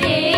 yeah.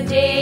day.